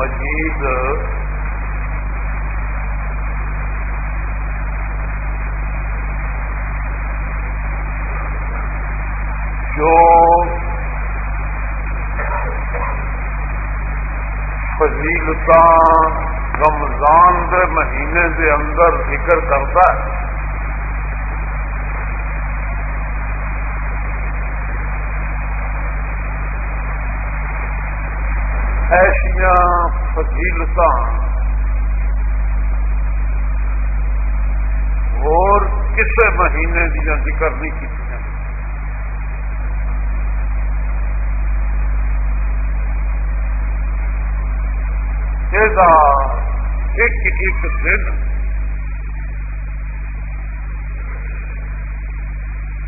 مجید جو فضیلت رمضان دے مہینے دے اندر ذکر کرتا ہے ایسا فضیلت اور کسے مہینے دیا ذکر نہیں کی۔ ایک ایک دن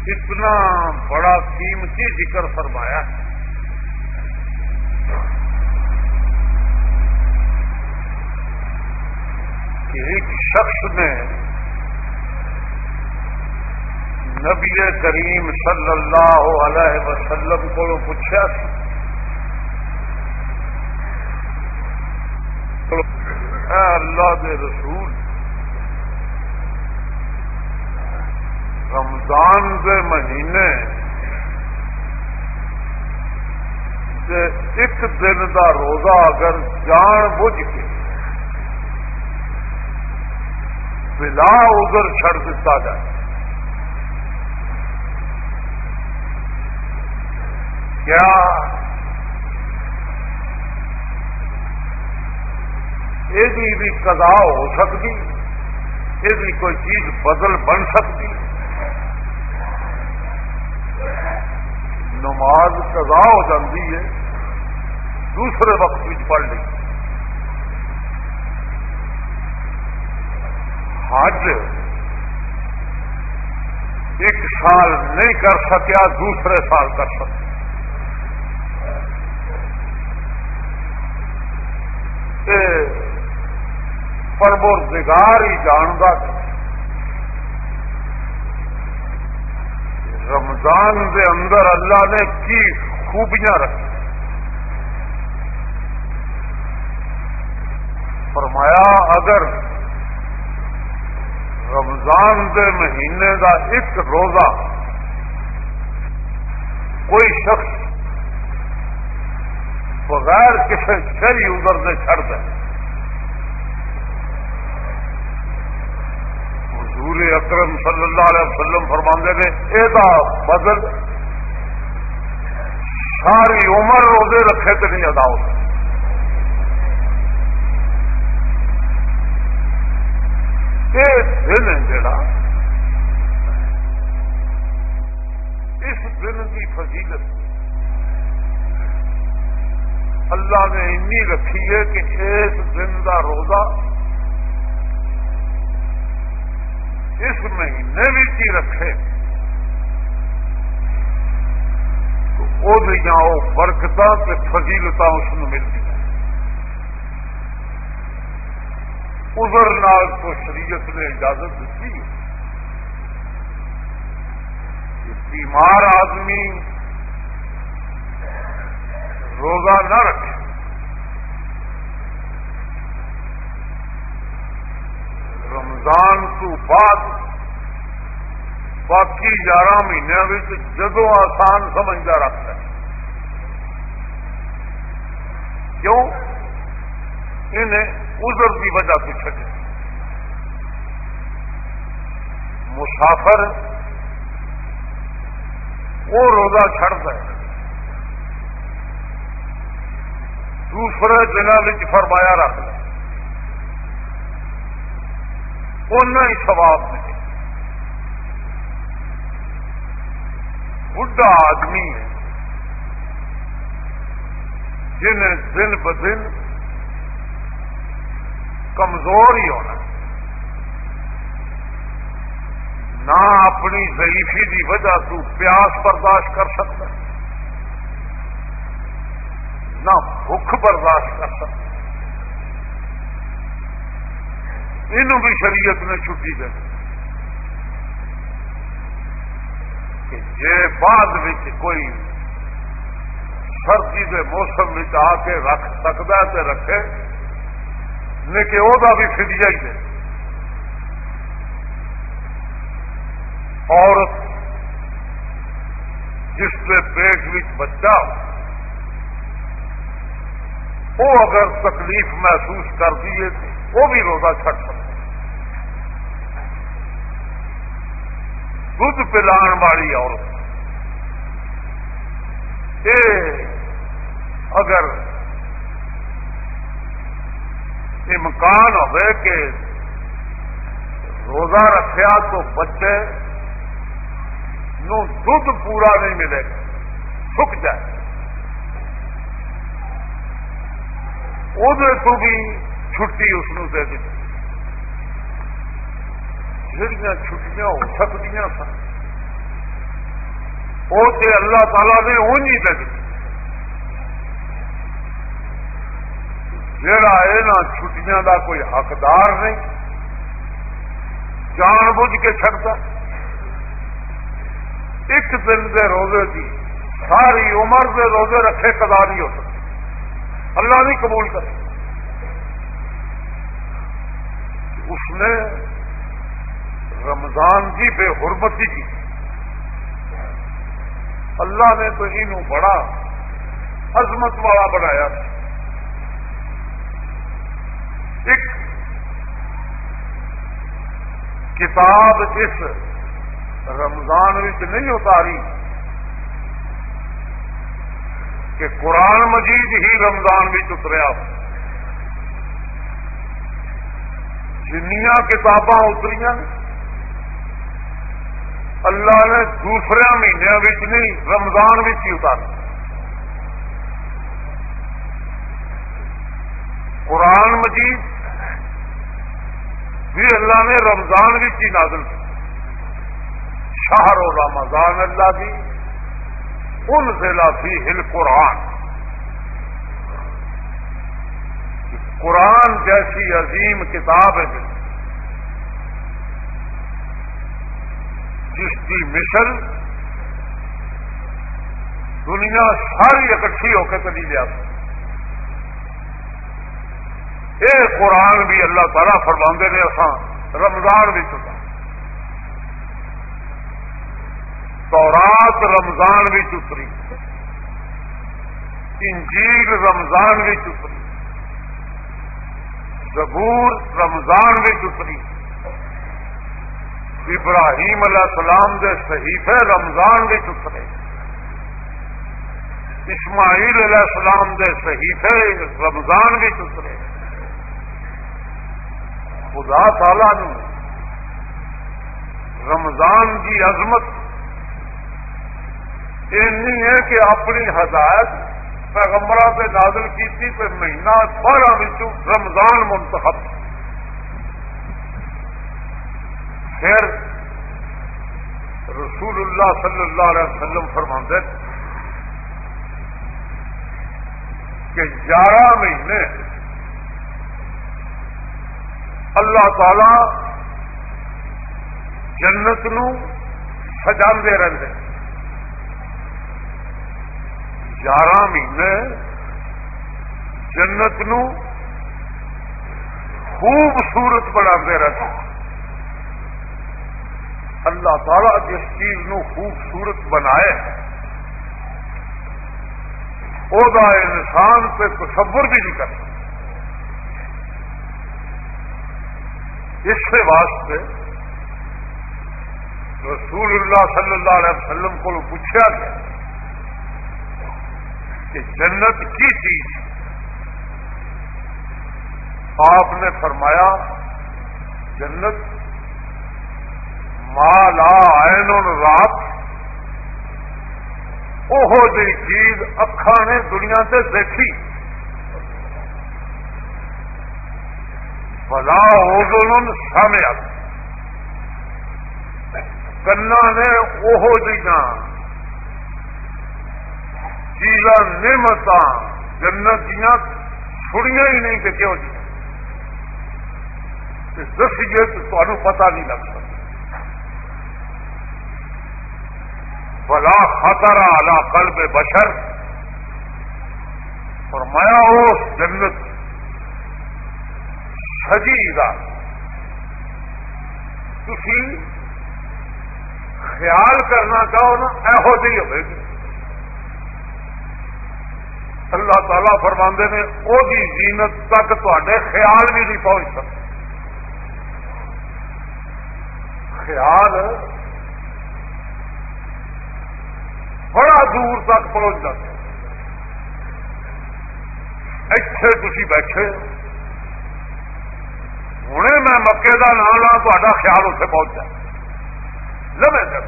اتنا بڑا قیمتی ذکر فرمایا ہے۔ ایک شخص نے نبی کریم صلی اللہ علیہ وسلم کو پوچھا اے اللہ کے رسول، رمضان کے مہینے ایک دن کا روزہ اگر جان بوجھ کے بلا ادھر چڑ دیتا جائے۔ کیا یہ بھی قضا ہو سکتی؟ یہ کوئی چیز بدل بن سکتی؟ نماز قضا ہو جاتی ہے، دوسرے وقت پڑھ لی۔ حج ایک سال نہیں کر سکیا، دوسرے سال کر سکتے پربردگار ہی جانتا رمضان دے اندر اللہ نے کی خوبیاں رکھی فرمایا، اگر رمضان دے مہینے کا ایک روزہ کوئی شخص بغیر کسی شری ادھر سے چڑ دے۔ حضور اکرم صلی اللہ علیہ وسلم فرما نے یہ بدل ساری عمر روزے رکھے تو نہیں ادا ہوتا دن جڑا اس دن کی فضیلت اللہ نے ای رکھی ہے کہ اس دن کا روزہ اس مہینے بھی کی رکھے۔ تو وہ برکت فضیلت اس ملتی ادھر نال تو شریعت نے اجازت دیتی کہ بیمار آدمی روزہ نہ رکھے۔ رمضان تو بعد باقی گیارہ مہینوں جدو آسان سمجھتا رکھتا ہے۔ کیوں؟ انہیں ادھر کی وجہ سے چکے مسافر وہ روزہ چڑھتا ہے۔ دوسرے دنوں فرمایا رکھ لیں ہی سواب ملے بڑھا آدمی ہے۔ جنہیں دن بدن کمزور ہی ہونا نہ اپنی ضعیفی کی وجہ تو پیاس برداشت کر سکتا نہ بھوک برداشت کر سکتا یہ بھی شریعت نے چھٹی دے۔ کہ جے بعد کوئی سردی کے موسم آ کے رکھ سکتا ہے تو رکھے، لیکن وہ بھی فدیا ہی ہے۔ عورت جس کے پیٹ بچہ وہ اگر تکلیف محسوس کر دیے وہ بھی روزہ چھٹ سکتا دھد پلان والی عورت۔ اگر امکان ہوئے کہ روزہ رکھا تو بچے نو دھد پورا نہیں ملے گا سک جائے۔ وہ بھی چھٹی اس دے دی۔ جہیا چھٹیاں ہو سکتی سن۔ وہ تو اللہ تعالی نے اونج ہی دے جڑا یہاں چھٹیاں دا کوئی حقدار نہیں، جان بوجھ کے چڑھتا ایک دن دے روزے کی ساری عمر دے روزے رکھے کدا نہیں ہو سکتے۔ اللہ نہیں قبول کرے۔ اس نے رمضان کی بے حرمتی کی۔ اللہ نے تو انہوں بڑا عظمت والا بنایا۔ ایک کتاب اس رمضان نہیں اتاری کہ قرآن مجید ہی رمضان اتریا۔ جنیا کتاباں اتری اللہ نے دوسرے مہینوں نہیں، رمضان ہی اتار قرآن مجید بھی اللہ نے رمضان ہی نازل کی شہر و رمضان اللہ کی ان ضلع فی ہل قرآن۔ قرآن جیسی عظیم کتاب ہے جس کی مشن دنیا ساری اکٹھی ہو کے چلی لیا یہ قرآن بھی اللہ تعالیٰ فرما نے اسان رمضان بھی چکا تورات رمضان بھی چتری انجیل رمضان بھی چتری زبور رمضان بھی چتری ابراہیم علیہ السلام دے صحیفے رمضان بھی اترے اسماعیل علیہ السلام دے صحیفے رمضان بھی اترے خدا تعالی نے رمضان کی عظمت اینی ہے کہ اپنی ہدایت پیغمبرہ پہ نازل کی تھی مہینہ بارہ رمضان منتخب پھر رسول اللہ صلی اللہ علیہ وسلم فرما کہ گیارہ مہینے اللہ تعالی جنت نو سجا رہتے گیارہ مہینے جنت نو خوبصورت بنا رہتے اللہ تعالیٰ جس چیز نو خوبصورت بنائے وہ انسان پہ تصور بھی نہیں کرتا اس سے واسطے رسول اللہ صلی اللہ علیہ وسلم کو پوچھا گیا کہ جنت کی چیز آپ نے فرمایا، جنت مالا آئن رات وہ جی چیز اکھا نے دنیا سے دیکھی۔ بلا اوزن سامیا کنا نے وہ جہاں جی چیزاں نعمت جنت دیا چھڑیاں ہی نہیں کہ کیوں جی؟ دسیے تو تمہیں پتا نہیں لگ سکتا۔ بلا خطر اعلی قلب بشر۔ اور میں اس جنت سجی تھی خیال کرنا چاہو نا یہو جی ہوئے گی۔ اللہ تعالی فرماندے نے وہ زینت تک تے خیال بھی نہیں پہنچ سکتے خیال بڑا دور تک پہنچ جاتے اتے تھی بیٹھے ہوں میں مکے کا نام لا تا خیال اتنے پہنچا لمے سر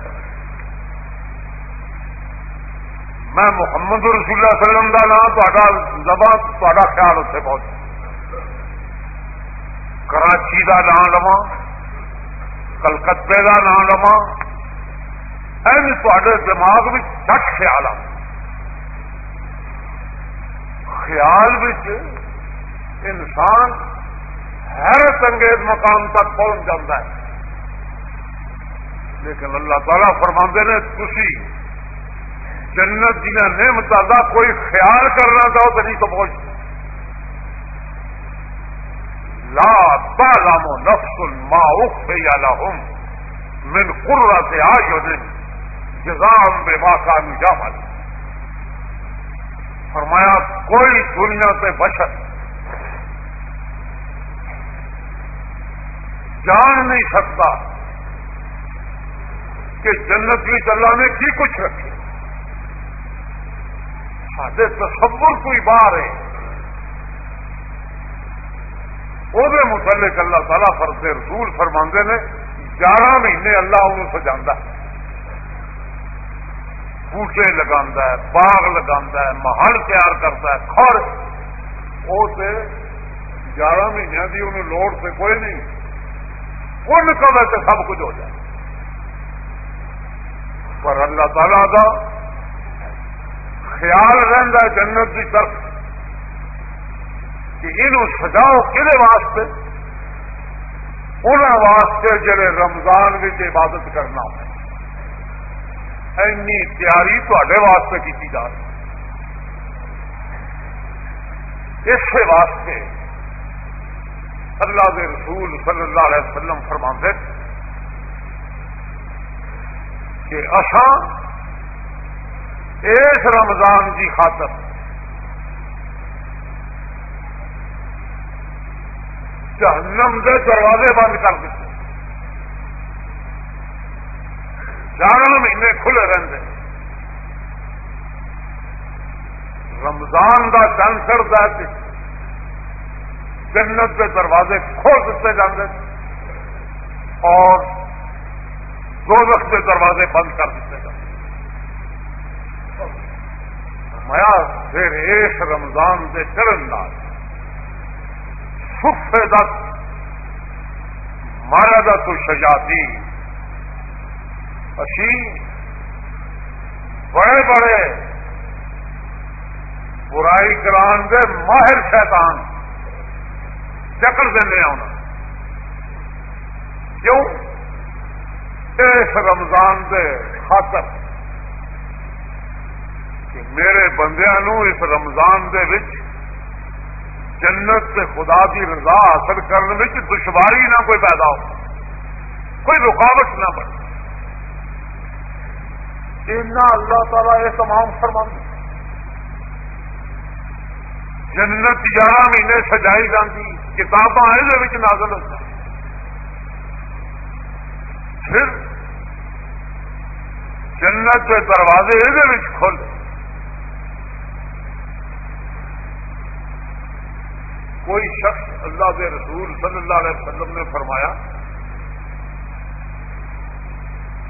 میں محمد رسول اللہ وسلم کا نام تا لبا تا خیال اتنے پہنچا کراچی کا نام لوا کلکتے کا نام لوا تے دماغ میں چٹ خیال آ خیال انسان حیرت انگیز مقام تک پہنچ جاتا ہے۔ لیکن اللہ تعالیٰ فرما نے تھی جنت دیا نعمت کا کوئی خیال کرنا چاہو تو نہیں تو پہنچ لا تعلم نفس ما اخفي لهم من قرة اعين جزاء بما كانوا يعملون فرمایا، کوئی دنیا سے بشر جان نہیں سکتا کہ جنت کی اللہ نے کی کچھ رکھے۔ سارے تصور کوئی بار ہے۔ وہ متعلق اللہ تعالیٰ فرد رسول فرما نے، گیارہ مہینے اللہ انہوں سجا بوٹے لگا باغ لگا محل تیار کرتا ہے خور وہ گیارہ مہینے کی انہوں لوڑ سے کوئی نہیں۔ ان کا تو سب کچھ ہو جائے۔ پر اللہ تعالی کا خیال رہتا ہے جنت کی طرف کہ یہ سجاؤ کہ واسطے؟ انہوں واسطے جڑے رمضان بھی عبادت کرنا ہو اینی تیاری تے واسطے کی جا رہی اس واسطے اللہ کے رسول صلی اللہ علیہ وسلم فرما کہ اصا اس رمضان کی خاطر۔ جہنم کے دروازے بند کر دیتے۔ گیارہ مہینے کھلے رہتے رمضان کا چند چڑھتا جنت کے دروازے کھول دیتے جاتے اور دو وقت کے دروازے بند کر دیتے جاتے میا پھر اس رمضان کے چڑھن لال سفے دت مارا دا تو شجاتی اسی بڑے بڑے برائی کران دے ماہر شیطان چکر دینا آنا کیوں؟ اس رمضان دے خاطر۔ کہ میرے بندیا اس رمضان دے وچ جنت سے خدا کی رضا حاصل کرنے دشواری نہ کوئی پیدا ہو، کوئی رکاوٹ نہ بنے۔ اللہ تعالیٰ یہ تمام فرما جنت گیارہ مہینے سجائی جاتی کتاباں یہ نازل ہوتا پھر جنت کے دروازے یہ کھول۔ کوئی شخص اللہ کے رسول صلی اللہ علیہ وسلم نے فرمایا،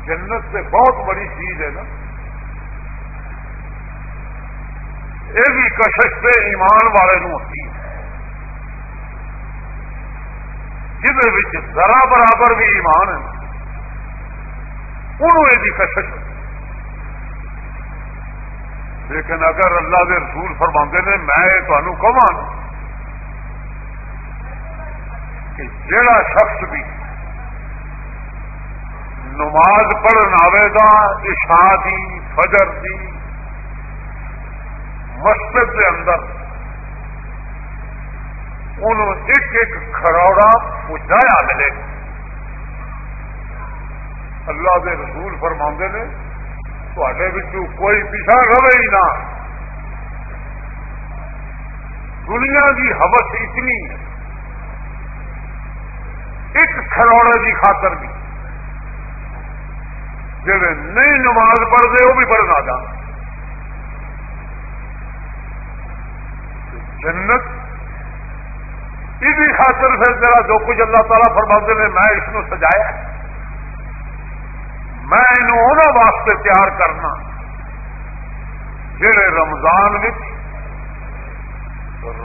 جنت سے بہت بڑی چیز ہے نا۔ یہ بھی کشش سے ایمان والے ہوتی ہے۔ جہد ذرا برابر بھی ایمان ہے، انہوں یہ کشش ہوتی لیکن اگر اللہ کے رسول فرما نے، میں تمہوں کہا کہ جڑا شخص بھی نماز پڑھن آئے گا عشاء دی فجر دی، مسجد کے اندر، انہوں ایک ایک کھروڑا اجایا ملے اللہ کے رسول فرما نے تے کوئی پیچھا رہے ہی نہ۔ دنیا کی حوث اتنی ہے۔ ایک کھروڑے کی خاطر بھی۔ جڑے نہیں نماز پڑھتے وہ بھی پڑھنا جان جنت یہ خاطر پھر جرا جو کچھ اللہ تعالیٰ فرما نے، میں اس کو سجایا۔ میں انہوں واسطے تیار کرنا۔ جڑے رمضان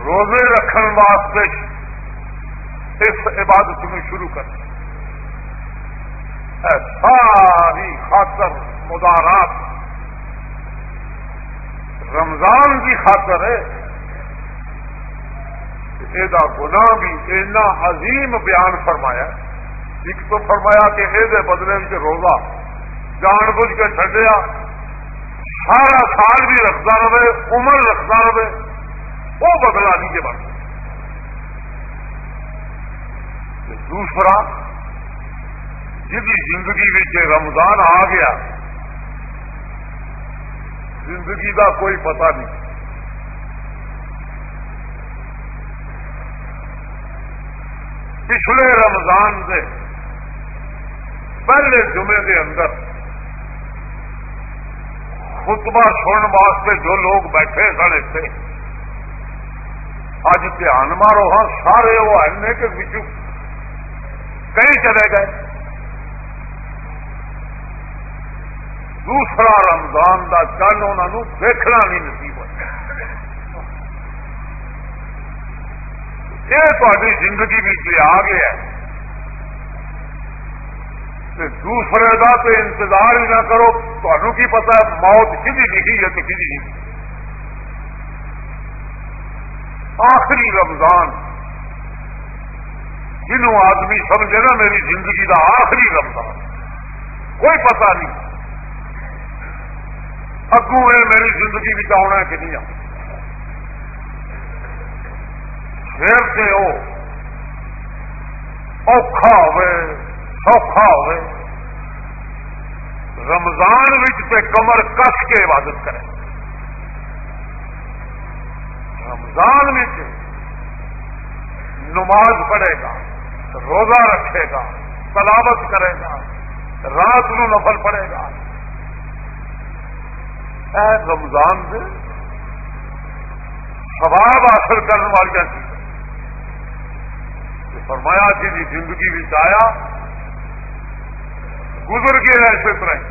روزے رکھن واسطے اس عبادت میں شروع کر ساری خاطر مدارات۔ رمضان کی خاطر ہے۔ یہ گنا بھی اتنا عظیم بیان فرمایا۔ ایک تو فرمایا کہ یہ بدلے میں روزہ، جان بوجھ کے چڈیا سارا سال بھی رکھتا رہے، عمر رکھتا رہے، وہ بدلا نہیں کے بن دوسرا جی زندگی رمضان آ گیا، زندگی کا کوئی پتہ نہیں۔ پچھلے رمضان سے پہلے جمعے کے اندر خطبہ سننے واسطے جو لوگ بیٹھے سن اتنے، اج دھیان مارو ہاں سارے وہ ہیں کہ بچوں کئی چلے گئے؟ دوسرا رمضان کا چند انہوں دیکھنا نہیں نصیب ہوا یہ تاری زندگی بھی آ گیا دوسرے کا تو انتظار ہی نہ کرو تمہوں کی پتا ہے موت کھی لکھی ہے تو کھی آخری رمضان جنہوں آدمی سمجھے نا میری زندگی کا آخری رمضان کوئی پتا نہیں۔ اگوں ہے میری زندگی بھی آنا کہ نہیں آنا پھر سے وہ اوکھا ہوئے، سوکھا ہوئے۔ رمضان تے کمر کس کے عبادت کرے؟ رمضان نماز پڑھے گا۔ روزہ رکھے گا تلاوت کرے گا، رات نو نفل پڑے گا۔ اے رمضان سے سواب حاصل کرنے والی چیز فرمایا جی زندگی بھی آیا، گزر گئے ایسے طرح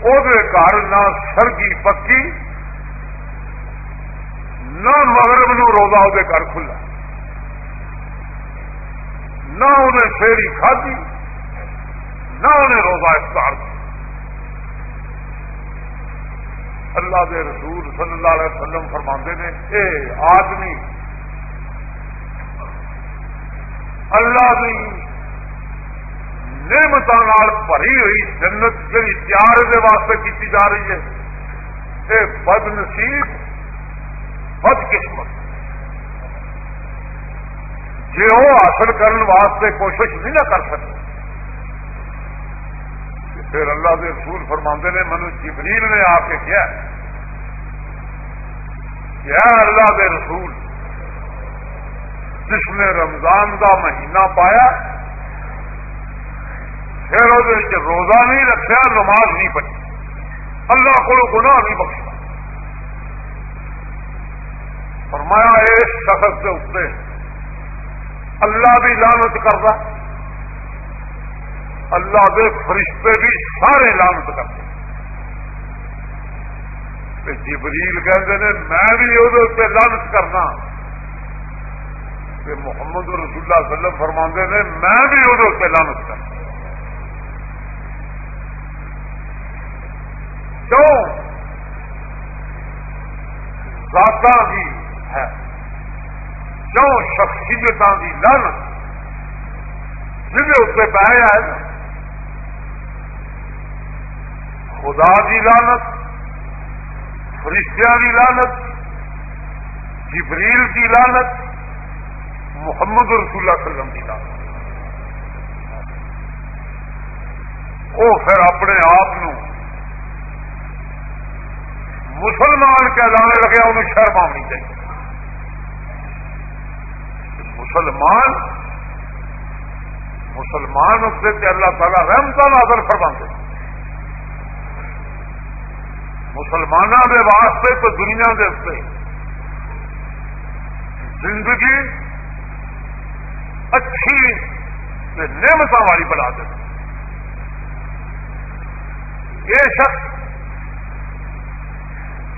وہ گھر نہ سرگی پکی نہ مغرب نو روزہ وہ گھر کھلا، نہ انہیں شیری کھدی نہ انہیں روزہ افطار کیا اللہ دے رسول صلی اللہ علیہ وسلم فرما نے، اے آدمی، اللہ کی نعمت بھری ہوئی جنت جی تیار دے واسطے کی جا رہی ہے یہ بد نصیب بد قسمت۔ جی وہ حاصل کرنے واسطے کوشش نہیں نہ کر سکتے پھر اللہ کے رسول فرما نے، منو جبریل نے آ کے کیا کیا اللہ کے رسول، جس نے رمضان کا مہینہ پایا، پھر وہ روزہ نہیں رکھا نماز نہیں پڑی اللہ کو گناہ نہیں بخشا فرمایا اس شخص کے اتنے اللہ بھی لانت کرتا اللہ کے فرشتے بھی سارے لانت کرتے جبریل کہتے ہیں میں بھی وہ لانت کرنا۔ کہ محمد رسول اللہ صلی اللہ علیہ وسلم فرما نے، میں بھی وہ لانت کر کیوں؟ ذات کی ہے۔ کیوں شخصیت کی لانت جن اتنے پایا ہے۔ خدا کی لانت فرشتیاں کی لانت جبریل کی لانت محمد رسول اللہ علیہ وسلم کی لانت وہ پھر اپنے آپ مسلمان کے لانے لگے، انہوں شرم آنی چاہیے۔ مسلمان مسلمان اس سے اللہ تعالیٰ رحمتا نظر فرما دے مسلمانوں کے واسطے تو دنیا کے زندگی اچھی نعمت والی بنا دے۔ یہ شخص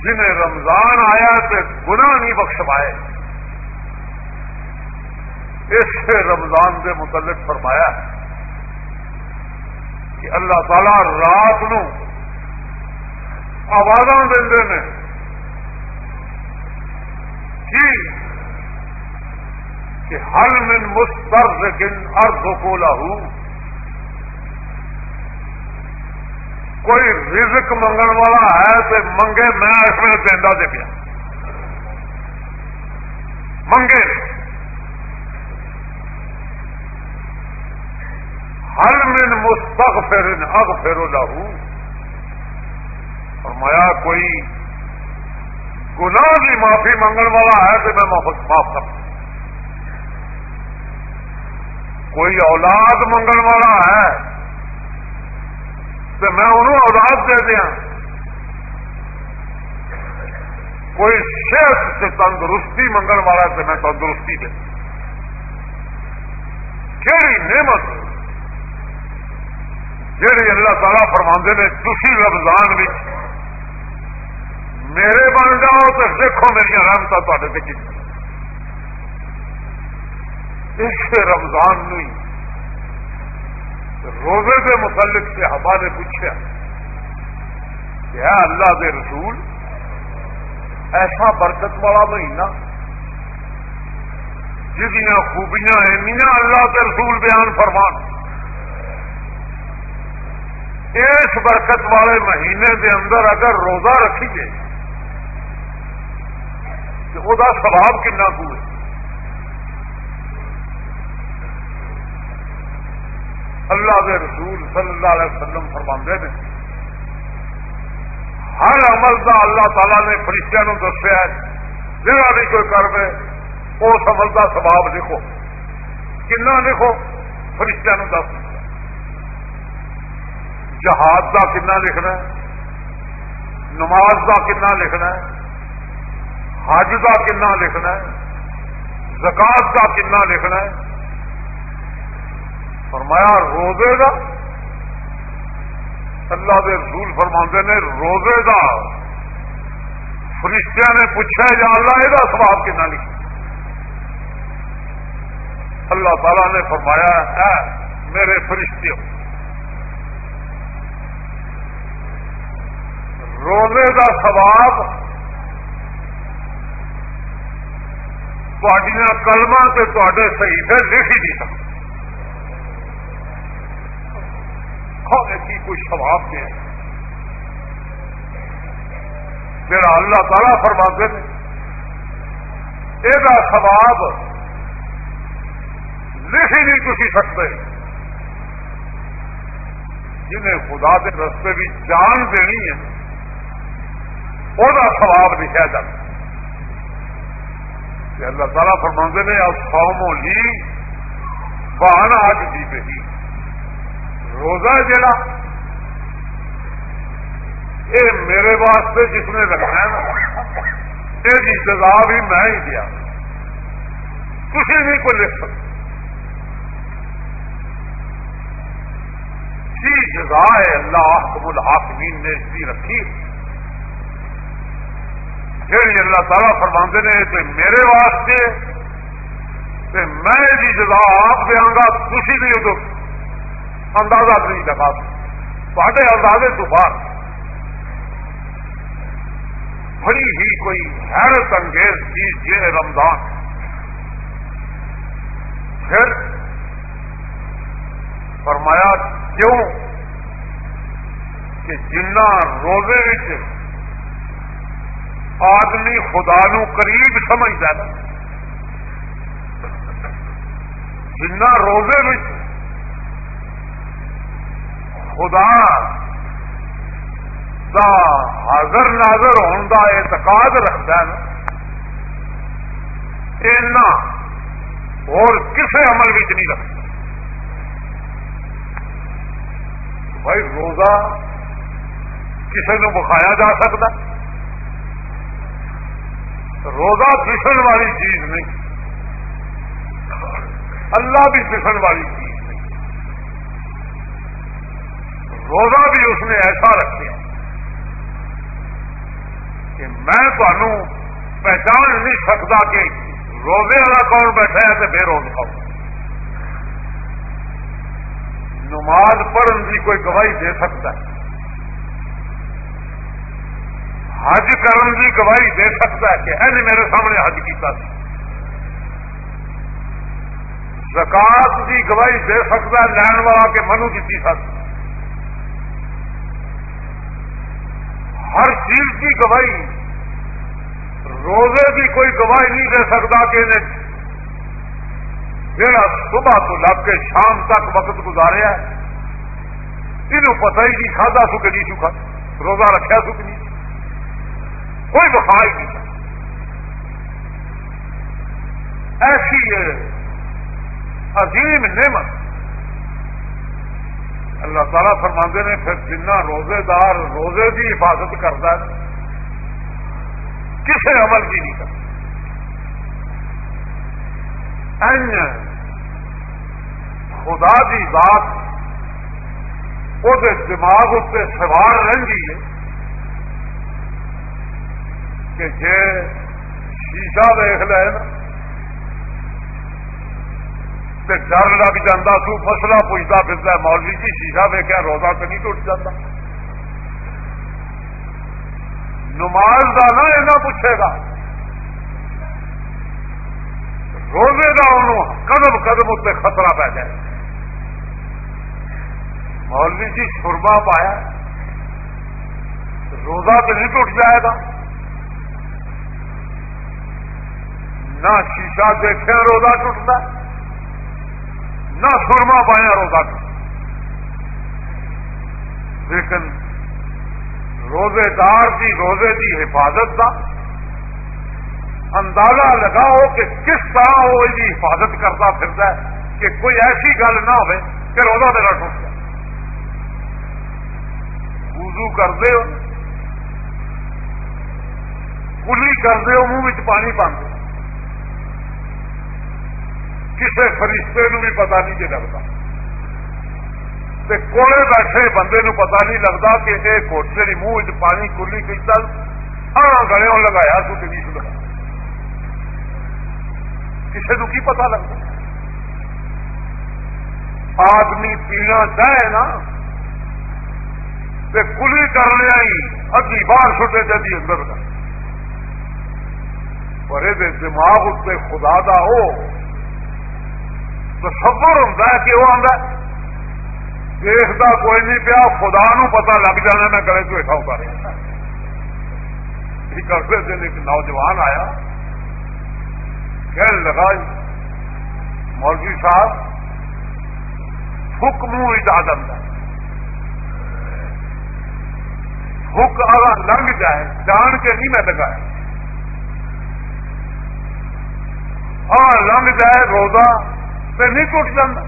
جنہیں رمضان آیا تو گناہ نہیں بخشوائے۔ اس سے رمضان کے متعلق فرمایا کہ اللہ تعالی رات نو آواز دے کہ ہر من مسترد گن ارد کو لاہو کوئی رزق منگن والا ہے تو منگے میں اس میں دینا دے پیا۔ منگے۔ ہر من مستق پھر اگ فرمایا، کوئی گناہ کی معافی منگن والا ہے تو میں معاف کر کوئی اولاد منگن والا ہے تو میں انہوں اولاد دے دیا۔ کوئی صحت سے تندرستی منگن والا تو میں تندرستی دے کہڑی نعمت جہی اللہ تعالیٰ فرما نے تھی رمضان میرے بن جاؤ تو دیکھو میری رحمت تے کی اس رمضان نہیں روزے کے متعلق سے ہبا نے پوچھا کہ اللہ کے رسول، ایسا برکت والا مہینہ جہاں خوبیاں اللہ کے رسول بیان فرمان۔ اس برکت والے مہینے کے اندر اگر روزہ رکھیے تو وہ سواب کنا کو ہے؟ اللہ کے رسول صلی اللہ علیہ وسلم فرما نے، ہر عمل کا اللہ تعالی نے فرشتہ نو دسیا جہاں بھی کوئی کر دے اس عمل کا سباب لکھو۔ کنا لکھو فرشتہ نو دس۔ جہاد کا کنا لکھنا ہے؟ نماز کا کنا لکھنا ہے؟ حج کا کنا لکھنا ہے؟ زکات کا کنا لکھنا ہے؟ فرمایا روزے کا اللہ کے رسول فرما نے روزے کا فرشتیا نے پوچھا یا اللہ یہ سواب کنا لکھا اللہ تعالی نے فرمایا ہے میرے فرشتے روزے کا سواب کلما سے تے صحیح سے لکھ ہی نہیں جی سکتے کی کوئی سواب کے میرا اللہ تعالیٰ فرماتے ہیں یہ سواب لکھ ہی نہیں تھی سکتے جنہیں خدا کے رستے بھی جان دینی ہے سواب لکھا جاتا کہ اللہ تعالیٰ فرماتے نے اب سومو لی بہانا آج جی پہ ہی روزہ جڑا یہ میرے واسطے جس نے رکھنا ہے نا یہ سزا بھی میں ہی دیا کسی نہیں کو لکھ سکتے کی جزا ہے اللہ حکم الحاکمین نے اس کی رکھی جی اللہ تعالیٰ فرماندے نے میرے واسطے میں جی جزا آپ دیا گا کسی بھی ادو اندازہ نہیں لگا تے اندازے تو بعد بڑی ہی کوئی حیرت انگیز چیز یہ رمضان۔ پھر فرمایا، کیوں؟ کہ جنا روزے آدمی خدا نو قریب سمجھتا نا جنا روزے میں خدا دا حاضر ناظر ہونے کا اعتقاد رکھتا ہے نا اور کسے عمل بھی نہیں رکھتا۔ بھائی روزہ کسی نے بخایا جا سکتا۔ روزہ دشن والی چیز نہیں۔ اللہ بھی دشن والی چیز نہیں۔ روزہ بھی اس نے ایسا رکھا کہ میں تمہوں پہچان نہیں سکتا کہ روزے والا کون بیٹھا ہے تو بے روز کھاؤ نماز پڑھن کی کوئی گواہی دے سکتا ہے۔ حج کرن کی گواہی دے سکتا ہے کہ ایج میرے سامنے حج کیتا زکات کی گواہی دے سکتا ہے، لین والا کہ منو کی سکتا ہر چیز کی گواہی، روزے کی کوئی گواہی نہیں دے سکتا کہ جہاں صبح تو لگ کے شام تک وقت گزاریا یہ پتا ہی نہیں کھادا سو کہ نہیں سکھا روزہ رکھا سو کہ نہیں۔ کوئی وفا ہی نہیں۔ ایسی عظیم نعمت۔ اللہ تعالیٰ فرماندے نے، پھر جنہ روزے دار روزے کی حفاظت کرتا ہے کسی عمل کی نہیں کرتا۔ خدا کی بات وہ دماغ اتنے سوار رہی ہے۔ کہ جی شیشہ دیکھ لے نا ڈر لگ جا سو فصلہ پوچھتا پھرتا مولوی جی شیشہ دیکھا روزہ تو نہیں ٹوٹ جاتا نماز کا نہ یہ پوچھے گا۔ روزے کا انہوں قدم قدم اتنے خطرہ پی جائے مولوی جی سرما پایا۔ روزہ تو نہیں ٹوٹ جائے گا۔ نہ شیشہ دیکھے روزہ ٹوٹتا نہ سرما پایا روزہ ٹوٹتا لیکن روزے دار کی روزے کی حفاظت کا اندازہ لگاؤ کہ کس طرح وہ یہ حفاظت کرتا پھرتا ہے کہ کوئی ایسی گل نہ ہو کہ روزہ میرا ٹوٹ جائے۔ وضو کرتے ہو کلی کرتے ہو، منہ پانی پاندے کسی فرشتے نو بھی پتا نہیں کہ لگتا۔ کولے بیٹھے بندے نو پتا نہیں لگتا کہ یہ کوٹے کی منہ پانی کلی کیتا ہاں گلے لگایا تو کہ نہیں لگا کسی کو کی پتا لگتا؟ آدمی پینا چاہے نا تو کلی کرنے ہی ادھی باہر چھوٹے جدی اندر کا پر دماغ اتنے خدا دا ہو تو سبر ہوں کہ وہ آتا دیکھتا کوئی نہیں پیا، خدا نو پتا لگ جانا میں گلے تو ہٹاؤ کر کرتے دن ایک نوجوان آیا۔ کہنے لگا، مولوی صاحب فک منہ اجازت فک اگر لنگ جائے، جان کے نہیں میں لگایا۔ ہاں لنگ جائے، روزہ پھر نہیں ٹوٹ جانا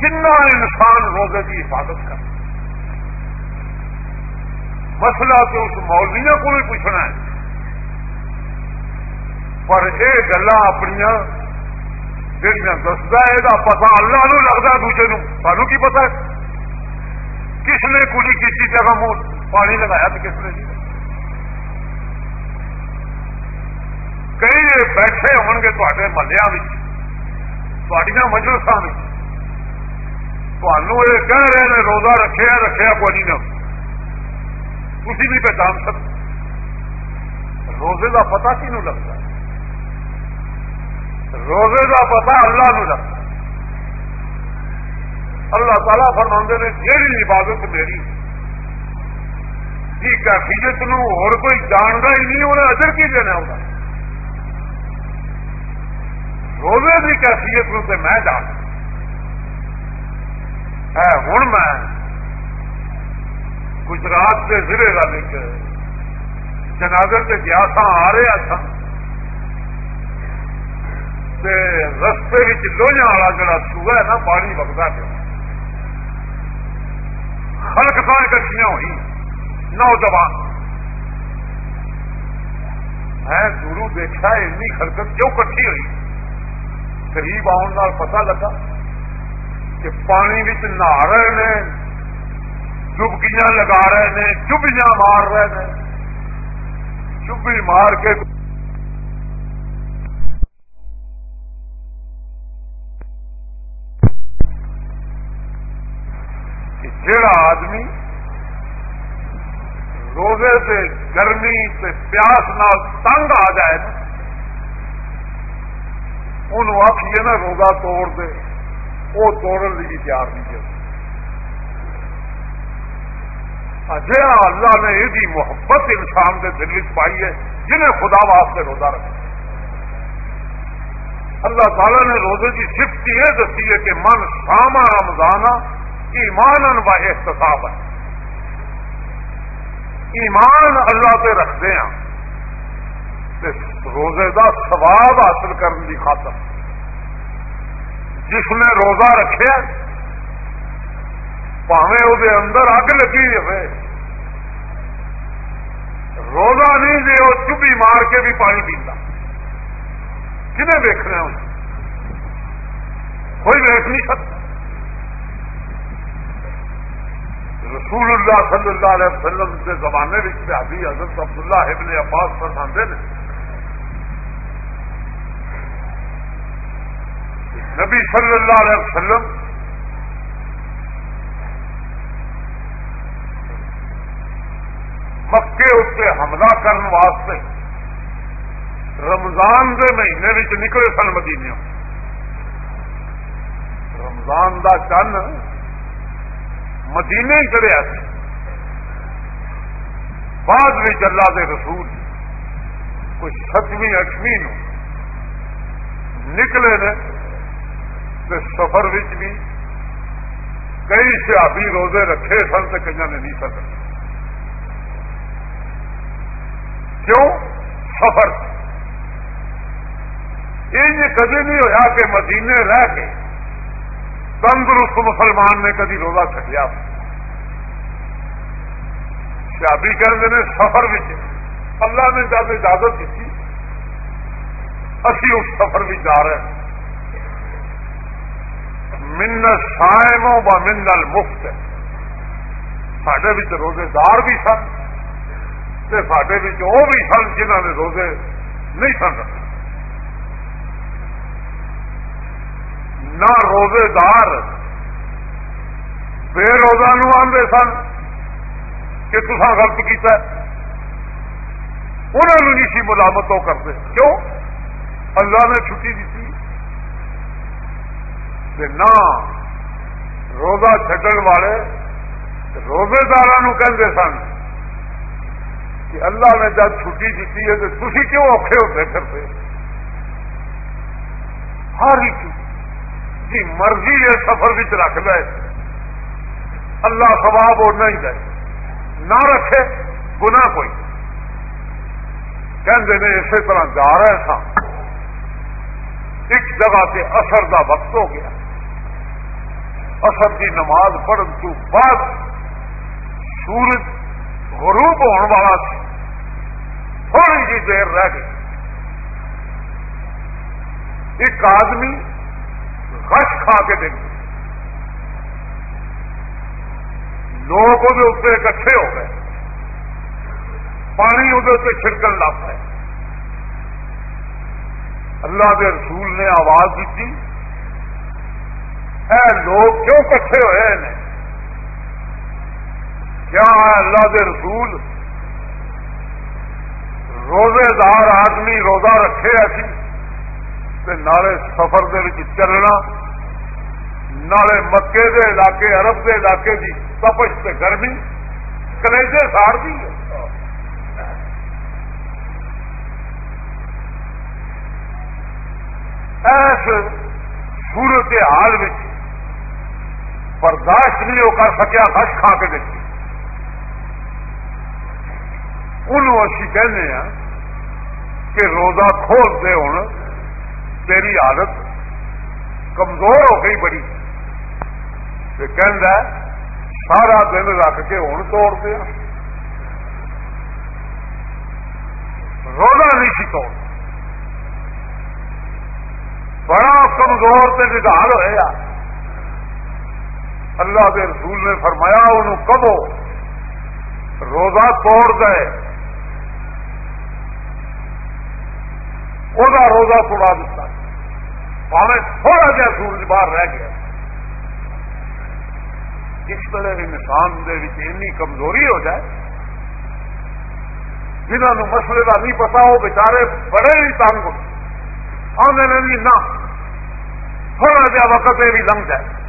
کنا انسان روزے کی حفاظت کر مسئلہ تو اس مولویا کو بھی پوچھنا ہے۔ پر یہ گلا اپنی جہاں دستا یہ پتا اللہ نو لگتا دوسرے نو سانو کی پتا کس نے کلی کی جگہ منہ پانی لگایا تو کس نے نہیں؟ کئی بیٹھے ہو گے تے محلیا مجلسوں میں تمہوں یہ کہہ رہے ہیں روزہ رکھے رکھے کوئی نہیں تھی بھی پہچان سکتے روزے کا پتا کی لگتا روزے کا پتا اللہ نو لگتا اللہ تعالیٰ فرما نے جیڑی عبادت میری کی کیفیت نو اور کوئی جانتا ہی نہیں انہیں ادر کی دینا ہوگا روزے کی کیفیت نو میں جان ہوں۔ میں گجرات کے ضلع کا ایک جناگر سے گیا تھا آ رہا تھا رستے لوہیا والا جڑا سوا ہے نا، پانی وگتا پیا۔ خلقت کٹیاں ہوئی نوجوان۔ میں گرو دیکھا اینی خلقت کیوں کٹھی ہوئی؟ قریب آن پتا لگا کہ پانی نہا رہے ہیں ڈبکیاں لگا رہے ہیں چبیاں مار رہے ہیں چبی مار کے جڑا آدمی روزے سے گرمی سے پیاس نال تنگ آ جائے نا ان آخیے نا روزہ توڑ دے وہ توڑنے لی تیار نہیں کیا جہاں اللہ نے یہ محبت انسان کے دل پائی ہے جنہیں خدا واسطے روزہ رکھا اللہ تعالی نے روزے کی صفت یہ دسی ہے کہ من ساما رمضان ایمان و احتساب ہے ایمان اللہ سے رکھتے ہیں روزے کا سواب حاصل کرنے کی خاطر۔ جس نے روزہ رکھے پاوے وہ اندر اگ لگی ہوئے۔ روزہ نہیں جی وہ چبی مار کے بھی پانی پیتا کنہیں دیکھنا کوئی دیکھ نہیں سکتا۔ رسول اللہ صلی اللہ علیہ وسلم کے زمانے میں صحابی حضرت عبداللہ ابن عباس پسند نے نبی صلی اللہ علیہ وسلم مکے اتنے حملہ کرنے واسطے رمضان کے مہینے نکلے سن مدینے رمضان دا چن مدینے ہی چڑھیا بعد میں اللہ دے رسول کوئی ستویں اٹھویں نکلے نے سفر بھی کئی سیابی روزے رکھے سن تو کئی نے نہیں سکتے۔ کیوں؟ سفر۔ یہ کدی نہیں ہوا کہ مدینے رہ کے تندرست مسلمان نے کدی روزہ چکیا شادی کرتے ہیں سفر اللہ نے جب اجازت دیتی، اسی اس سفر بھی جا رہے ہیں۔ من سائموں و من مفت سڈے روزے دار بھی سن سڈے وہ بھی سن جنہ نے روزے نہیں سن رکھے۔ نہ روزے دار بے روزہ نو آدھے سن کہ تصا غلط کیا انہوں نے نہیں سی ملامت کرتے۔ کیوں؟ اللہ نے چھٹی دیتی نہ، روزہ چڈن والے روزے دار کہ سن کہ اللہ نے جب چھٹی دیتی ہے تو تھی کیوں اوکھے ہوتے پھرتے ہر ایک کی جی مرضی ہے سفر بھی رکھ لے۔ اللہ سواب اور نہیں دے۔ نہ رکھے گنا کوئی۔ کہتے ہیں اسی طرح جا رہے تھا ایک جگہ سے اثر کا وقت ہو گیا۔ اثر کی نماز پڑھن تو بعد سورج غروب ہونے والا سی تھوڑی جی دیر رہ گئی۔ ایک آدمی غش کھا کے دیکھ۔ لوگ وہ اکٹھے ہو گئے۔ پانی وہ چھڑکن لگ پائے۔ اللہ کے رسول نے آواز دیتی۔ ہے لوگ کیوں کٹھے ہوئے ہیں؟ کیا اللہ کے رسول روزے دار آدمی روزہ رکھے ایسی؟ تے نالے سفر دے چلنا نالے مکے دے علاقے، عرب دے علاقے کی تپش سے گرمی کلیجے سار دی ایس صورت حال میں برداشت نہیں ہو کر سکیا خش کھا کے دیکھی۔ انہوں اسی کہنے ہیں کہ روزہ کھول دے ہوں، تیری حالت کمزور ہو گئی بڑی۔ کہ سارا دن رکھ کے ہوں توڑ دیا۔ روزہ نہیں سی توڑ۔ بڑا کمزور سے نگال ہوا اللہ کے رسول نے فرمایا انہوں کبو روزہ توڑ گئے وہ روزہ توڑا دیتا۔ پاوے تھوڑا جہا سورج باہر رہ گیا۔ اس طرح انسان دن کمزوری ہو جائے جنہوں مسئلے کا نہیں پتا وہ بچارے بڑے ہی تنگ آدھے نہ، تھوڑا جہا وقت یہ بھی لنگ جائے۔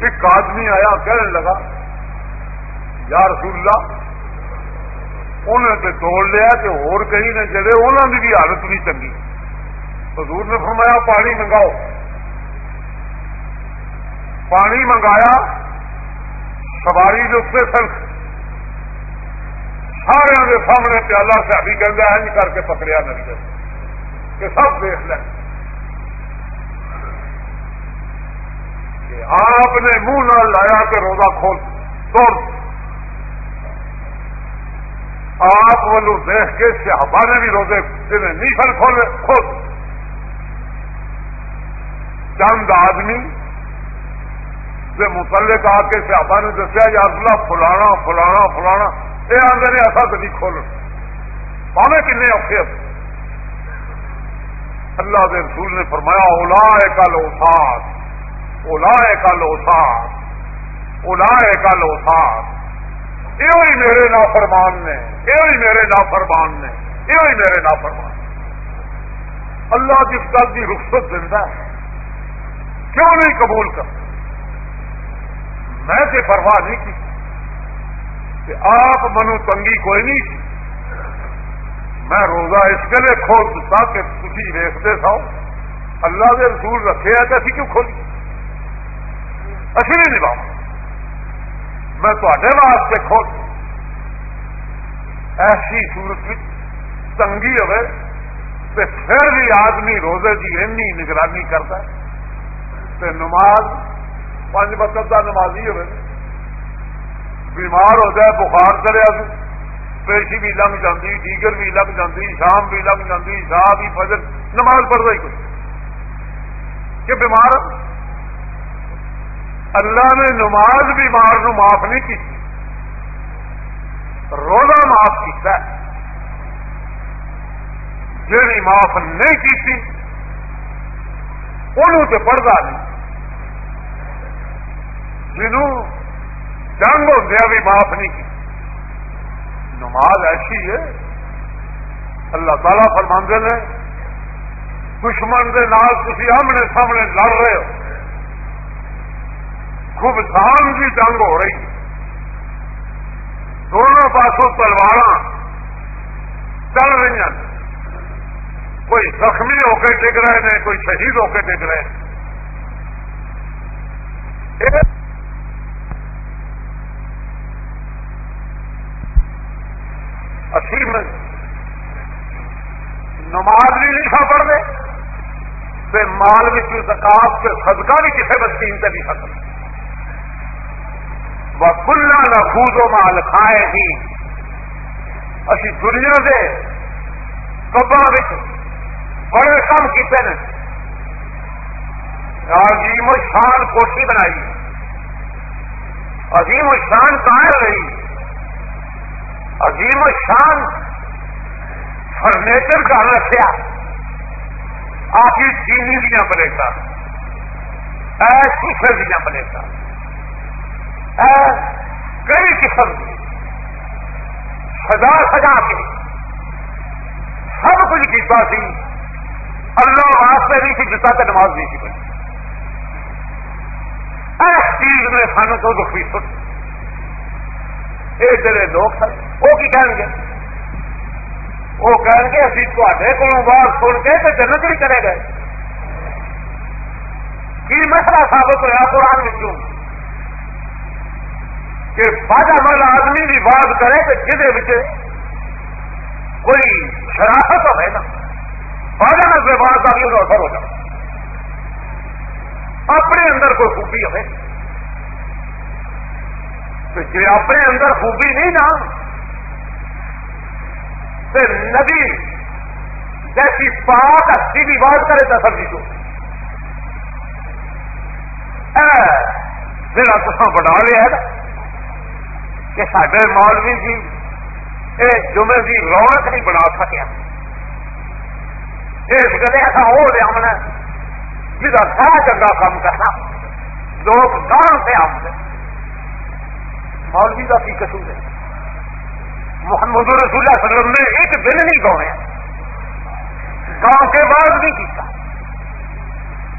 ایک آدمی آیا، کہنے لگا، یا رسول اللہ انہیں تو توڑ لیا کہ اور کہیں نے جڑے انہوں کی بھی حالت نہیں چنگی۔ حضور نے فرمایا، پانی منگاؤ۔ پانی منگایا، سواری جو سن۔ سارے کے سامنے پیالہ سے ابھی کہہ انج کر کے پکڑیا نہیں جی۔ کہ سب دیکھ لیں۔ آپ نے منہ نہ لایا کہ روزہ کھول توڑ آپ ولو دیکھ کے صحابہ نے بھی روزے جنہیں نہیں سن کھولے، کھول۔ چند آدمی سے متعلق آ کے صحابہ نے دسیا، یا اللہ فلانا فلانا فلانا۔ یہ آدھے نے ایسا کبھی کھول پاوے کن اوکھے اللہ کے رسول نے فرمایا اولا کل اوساس اولا کا لوساس اولا کا لوساس یہ میرے نافرمان نے یہ میرے نافرمان نے یہ میرے نافرمان اللہ جس گل کی رخصت دینا ہے، کیوں نہیں قبول کر؟ میں تو پرواہ نہیں کی۔ کہ آپ منو تنگی کوئی نہیں تھی۔ میں روزہ اس کے لیے کھول دیتا کہ تھی ویستے سو اللہ کے رسول رکھے ہیں تو اسی کیوں کھولی؟ اسی نہیں نبھاؤں میں تے واسطے خود ایسی صورت تنگی ہوئے تو پھر بھی آدمی روزے کی اینی نگرانی کرتا ہے نماز پانچ مطلب کا نمازی ہوئے بیمار ہو جائے بخار چلے پیشی بھی لنگ جاتی ٹیگر بھی لنگ جاتی شام بھی لنگ جاتی شاہ بھی فجر نماز پڑھتا ہی کچھ کہ بیمار اللہ نے نماز بھی مار نو معاف نہیں کی۔ روزہ معاف کیا جی معاف نہیں کی انہوں تو پڑھتا نہیں۔ جنہوں جنگ ہوں بھی معاف نہیں کی۔ نماز ایسی ہے، اللہ تعالی فرماندے نے، دشمن کے نال تھی آمنے سامنے لڑ رہے ہو۔ خوب شان کی جنگ ہو رہی دونوں پاسوں تلوار چل رہی ہیں۔ کوئی زخمی ہو کے ڈگ رہے ہیں، کوئی شہید ہو کے ڈگ رہے ہیں۔ اصل میں نماز بھی نہیں کھا پڑتے مال بھی زکات سے صدقہ بھی کسی بسکیم سے نہیں سکتے وہ کلا نفوز و مال کھائے ہی اسی دنیا دے کبا بڑے کام کیتے ہیں۔ عظیم و شان کوٹھی بنائی۔ عظیم و شان کہاں رہی۔ عظیم و شان فرنیچر کا رکھا آپ کی چینی دیا پلیٹا ایسے دیا پلیٹا کئی قسم کی سجا سجا کے سب کچھ کیتا سی اللہ واسطے نہیں سی جتا تو نماز نہیں سی بنی اس چیز نے سان تو دکھی سٹ یہ جڑے لوگ سن، وہ کی کہیں گے؟ وہ کہیں گے ابھی تے کو بات سن کے تو جنت نہیں کرے گئے۔ کی مسئلہ ثابت ہوا قرآن میں کہ بعد عمل آدمی بھی بات کرے تو جہد کوئی شرافت ہے نا بعد عمل سے بات کا بھی اثر ہو جائے۔ اپنے اندر کوئی خوبی ہوئے۔ تو جی اپنے اندر خوبی نہیں نا، تو نبی جیسی پاک اچھی بھی بات کرے تو سبزی کو میرا تو لیا ہے نا کہ سڈے مولوی جی یہ جمعے کی رونق نہیں بنا سکیا اس گلے ایسا ہو لیا جا سارا چنگا کام کرنا۔ لوگ گان سے آتے مولوی کا کی قصور ہے؟ محمد رسول اللہ صلی اللہ علیہ وسلم نے ایک دن نہیں گاؤں گاؤں کے بعد نہیں کیتا۔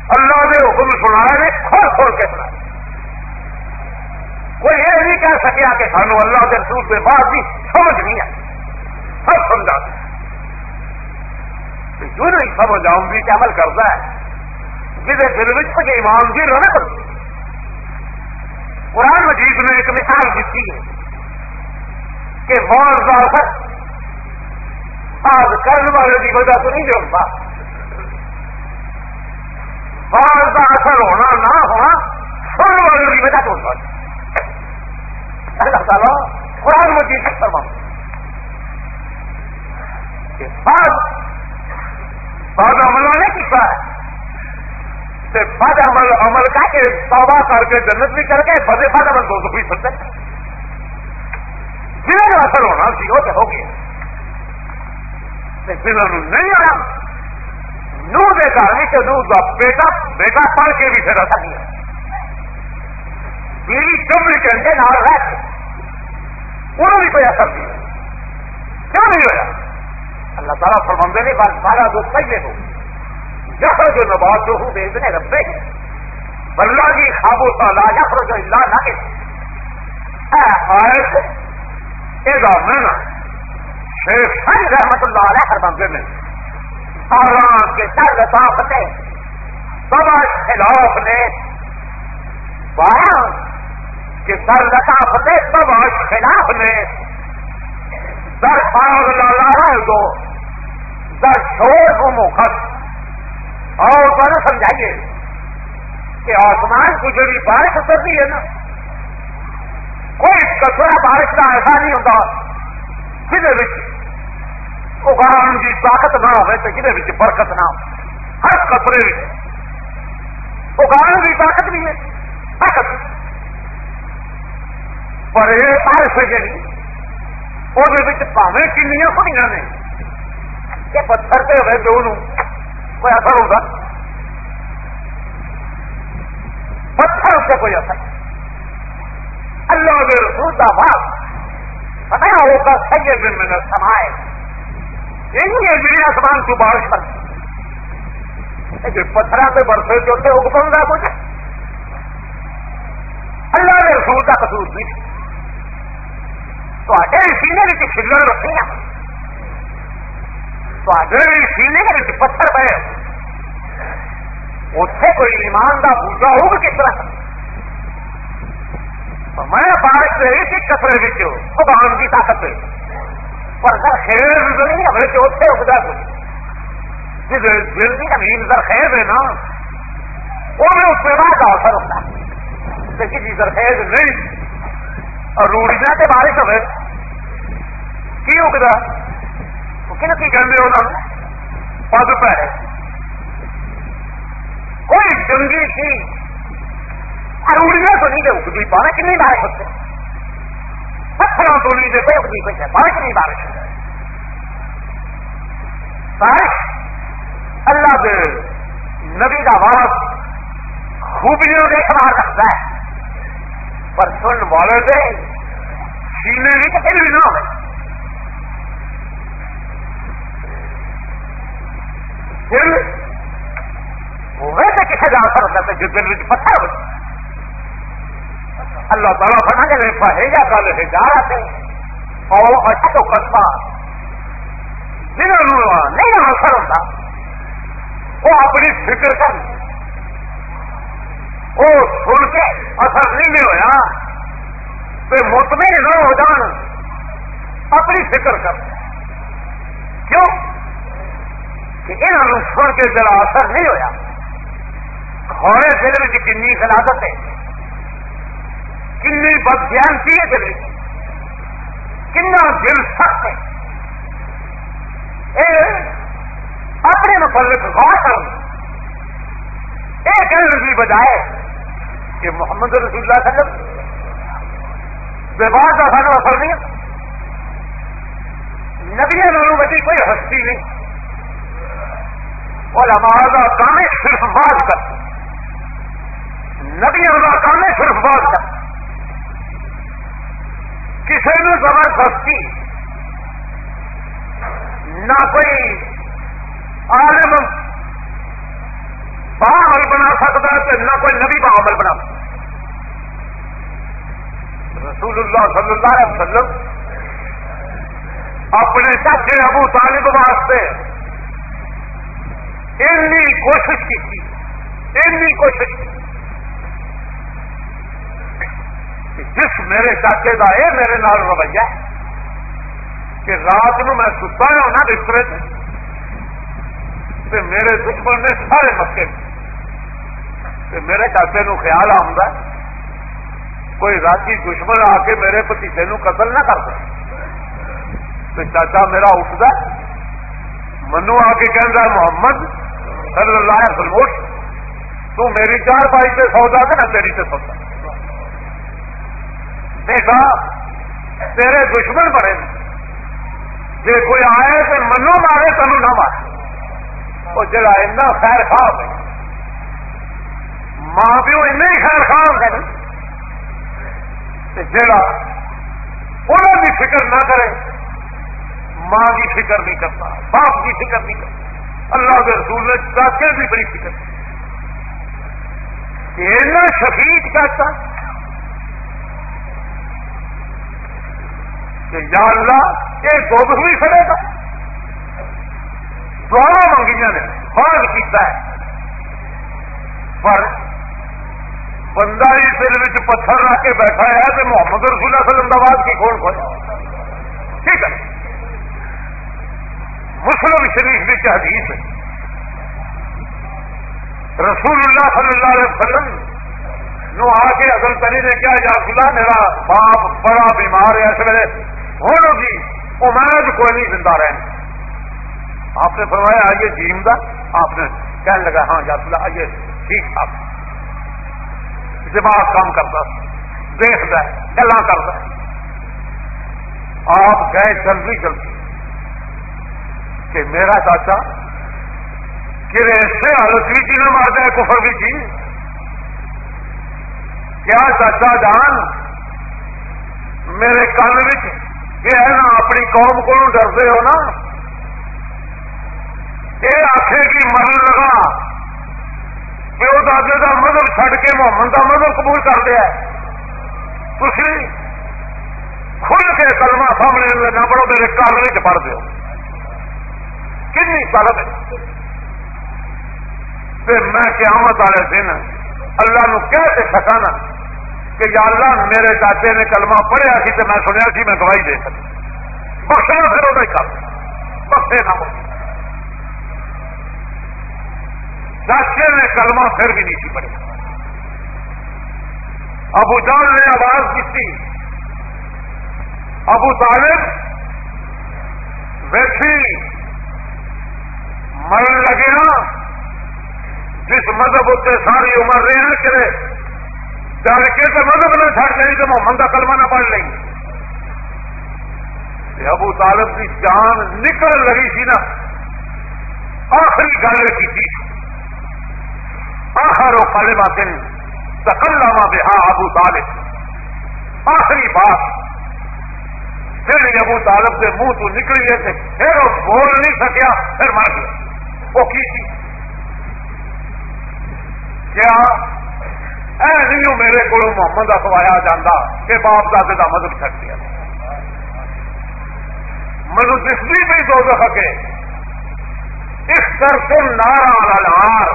اللہ نے حکم سنایا نے، کھول کھول کے سنا کوئی یہ نہیں کہہ سکیا کہ سانو اللہ کے رسول کے بعد بھی سمجھ نہیں آئی۔ سب سمجھا۔ جو نہیں سمجھ آؤں گی کہ عمل کرتا ہے، جسے دل میں ایمان بھی رہنا قرآن مجید نے ایک مثال دیتی ہے کہ مور اثر کرنے والے کی وجہ تو نہیں جوڑتا بعض کا اثر ہونا نہ ہونا، سن والوں کی وجہ تو اللہ تعالیٰ قرآن مجید سے فرما کہ بعض بعض عمل نے کیا ہے بعد عمل عمل کا کہ توبہ کر کے جنت بھی کر کے بدے بعد عمل دو بھی سکتے جنہیں کا اثر ہونا سی ہو ہو گیا جنہوں نہیں آیا نو دے گھر کہ نو کا بیٹا بیٹا پڑھ کے بھی پھر اثر نہیں بیوی چمڑی گھنٹے نال رہ انہوں بھی کوئی اثر نہیں کیوں نہیں ہوا اللہ تعالیٰ فرمندے نے، بس سارا دو پہلے ہو۔ جہاں جو نبات جو ہوں دیکھنے ربے۔ بلّہ کی خوابوں کا لا جفر جو اللہ نہ کہ آئے یہ میں شیخ رحمت اللہ علیہ ہر بندے میں آرام کے سر لطافتے سب خلاف نے، بارہ کے سر لطافتے سب خلاف نے۔ در پاگ لالا دو در شور کو مخت۔ اور تو سمجھائیے کہ آسمان کو جو بھی بارش اترتی ہے نا، کوئی کچرا بارش کا ایسا نہیں ہوتا۔ جس اگان کی طاقت نہ ہو تو کہ برکت نہ ہو ہر قطرے اگان کی طاقت بھی ہے۔ طاقت پر یہ بارش جی وہ پاوے کنیا کڑیاں نے کہ پتھر کے ہوئے دو کوئی اثر ہوگا پتھر سے کوئی اثر اللہ کے رسول کا بات پتا ہوگا سید دن میں سمائے یہی ہے میری آسمان کی بارش پر پتھرا پہ برسے جو تھے حکم کا کچھ اللہ نے رسول کا قصور نہیں تو سینے میں کھلر رکھے ہیں سینے کے پتھر پہ اتنے کوئی ایمان کا بوجھا ہوگا کس طرح میں بارش سے ایک کسرے بان کی طاقت پر سر خیر نہیں ہمیں چوتھے اگتا کچھ جس دل کی زمین سر خیر ہے نا وہ بھی اس میں بعد کا اثر ہوتا ہے کسی سر خیر نہیں اور روڑیاں بارش ہوئے کی اگتا وہ کن کی کہتے انہوں نے پگ پہ کوئی جنگی تھی روڑیاں تو نہیں دے اگتی پانا کنی بارش ہوتے پتھروں تو نہیں دیتے اپنی کوئی بارش نہیں بارش بارش اللہ کے نبی کا وارث خوبیوں کے خبر رکھتا ہے۔ پر سن والے دے سینے بھی تو پھر بھی نہ ہو پھر وہ کسی کا اثر ہوتا ہے؟ جس دن پتھر ہوتا اللہ تعالیٰ بنا کے فہیجا کل ہجارت اور اچھا تو قصبہ۔ جنہوں نہیں اثر ہوتا وہ اپنی فکر کر۔ وہ سن کے اثر نہیں ہوا تو مطمئن نہ ہو جان۔ اپنی فکر کر کیوں کہ انہوں سن کے جڑا اثر نہیں ہوا کھوڑے دل میں کنی خلادت ہے۔ کنی بدیانتی ہے دل کنا دل سخت ہے۔ اپنے متعلق غور کر یہ کہنے کی بجائے کہ محمد رسول اللہ صلی اللہ علیہ وسلم ویوہار کا سانو اثر نہیں نبی نالوں بچی کوئی ہستی نہیں۔ اور ہمارا کام صرف بات کر. نبی کا کام صرف بات کر. کسی نے زبردستی نہ کوئی عالم عمل بنا سکتا ہے نہ کوئی نبی با عمل بنا سکتا رسول اللہ صلی اللہ علیہ وسلم اپنے چاچے ابو طالب واسطے اتنی کوشش کی تھی۔ اتنی کوشش کی۔ جس میرے چاچے کا یہ میرے نال رویہ کہ رات نو میں ستا ہوں نا بسترے سے میرے دشمن نے سارے مکے۔ میرے چاچے نو خیال آتا کوئی راتی دشمن آ کے میرے پتیجے نو قتل نہ کر چاچا میرا اٹھتا منو آ کے کہہ محمد صلی اللہ علیہ وسلم تو میری چار بائی سے سودا کہ نہ تیری سے سودا۔ دیکھا، تیرے دشمن بڑے جی کوئی آئے تو منو مارے تمہیں نہ مارے۔ وہ جڑا ایسا خیر خواہ ماں پیو این خیر خواہ ہوتا جڑا انہوں کی فکر نہ کرے، ماں کی فکر نہیں کرتا، باپ کی فکر نہیں کرتا۔ اللہ کے رسول نے چاچے کی بڑی فکر ایسا شفیق چاچا کہ یا اللہ یہ دودھ ہوئی سڑے گا۔ دعا منگیاں نے فرض کیتا ہے۔ پر بندہ ہی دل میں پتھر رکھ کے بیٹھا ہے تو محمد رسول اللہ صلی اللہ علیہ وسلم کی کھول کھول۔ ٹھیک ہے۔ مسلم شریف کی حدیث ہے۔ رسول اللہ صلی اللہ علیہ وسلم نو آ کے اصل تری نے کیا یا اللہ میرا باپ بڑا بیمار ہے۔ اس ویلے ہوں جی وہ میں کوئی نہیں، زندہ رہے آپ نے فرمایا، آئیے جیم کا آپ نے کہنے لگا ہاں یا اللہ آئیے ٹھیک ٹھاک دماغ کام کرتا دیکھتا گلا کرتا آپ گئے جلدی جلدی۔ کہ میرا چاچا کہ ایسے حالت بھی چیز مار جائے کفر بھی جی۔ چیز کیا چاچا جان، میرے کل یہ ہے نا، اپنی قوم کو ڈرتے ہو نا۔ یہ آخے کی من لگا پیو دادے کا مذہب چڈ کے محمد کا مذہب قبول کر دیا تھی کھل کے کلمہ سامنے نہ پڑھو، میرے کالوی پڑھ دو کن طلب میں قیامت والے دن اللہ نو کہہ کے سکانا کہ یا اللہ میرے چاچے نے کلمہ پڑھیا سی تو میں سنیا سی، میں گواہی دے سکتا بخشنا پھر وہ کر بخشے نہ بخش چاچے نے کلمہ پھر بھی نہیں سی پڑے ابو جان نے آواز دیتی ابو طالب ویسی مرن لگے نا، جس مذہب اتنے ساری عمر رہے ہیں کہ ڈر کے تو مذہب نہ چھڑ لیں تو محمد کا کلمہ نہ پڑھ لیں گے ابو طالب کی جان نکل لگی سی نا، آخری گل کی تھی۔ آخر و کلمہ دن تکلامہ بہا ابو طالب۔ آخری بات پھر ابو طالب کے منہ تو نکلی ہے پھر وہ بول نہیں سکیا، پھر مر گیا۔ وہ کی تھی؟ کیا؟ اے نہیں میرے کو محمد اخوایا جانا کہ باپ دادے کا مدد کر دیا منو دستی بھی دو سکے اس کر سے نارا لار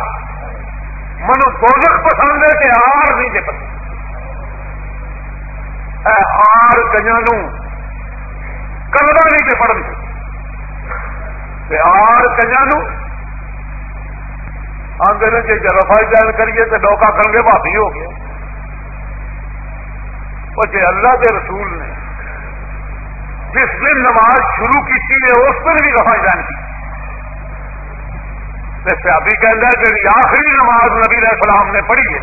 منو دوزخ پسند ہے کہ آر نہیں دے پسند۔ اے آر کنیا کلرا نہیں پہ پڑھ آر کنیا آدھے نے جی رفائی جان کریے تو ڈوکا کر گے بھابی ہو گیا۔ وہ جی اللہ کے رسول نے جس دن نماز شروع کی ہے، اس دن بھی رفائی جان کی۔ سیابی کہہ کہ آخری نماز نبی علیہ السلام نے پڑھی ہے،